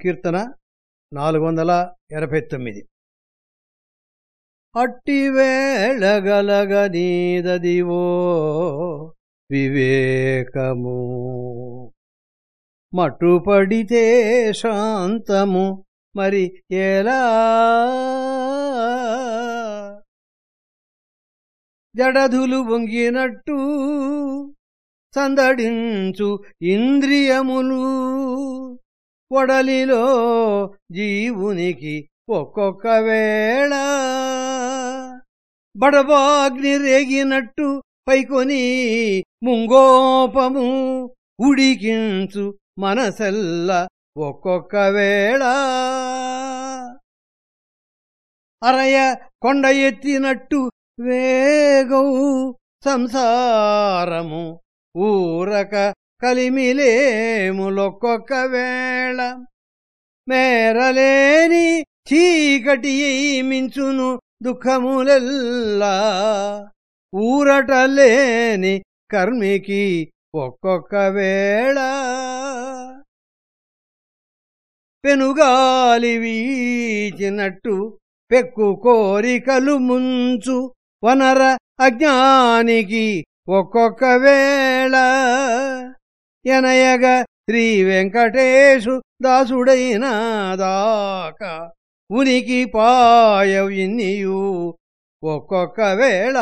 కీర్తన నాలుగు వందల ఎనభై తొమ్మిది. అట్టివేళగలగనీదదివో వివేకము. మట్టుపడితే శాంతము మరి ఎలా? జడధులు వంగినట్టు సందడించు ఇంద్రియములు. పొడలిలో జీవునికి ఒక్కొక్క వేళ. బడబాగ్ని రేగినట్టు పైకొని ముంగోపము ఉడికించు మనసెల్ల ఒక్కొక్క వేళ. అరయ కొండ ఎత్తినట్టు వేగవు సంసారము ఊరక కలిమిలేములొక్కొక్క వేళ మేరలేని చీకటి మించును దుఃఖములెల్లా. ఊరటలేని కర్మికి ఒక్కొక్క వేళ పెనుగాలి వీచినట్టు పెక్కు కోరికలు ముంచు వనర అజ్ఞానికి ఒక్కొక్క వేళ ఎనయగ శ్రీ వెంకటేశు దాసుడైన దాకా. ఉనికి పాయవిన్నియు ఒక్కొక్క వేళ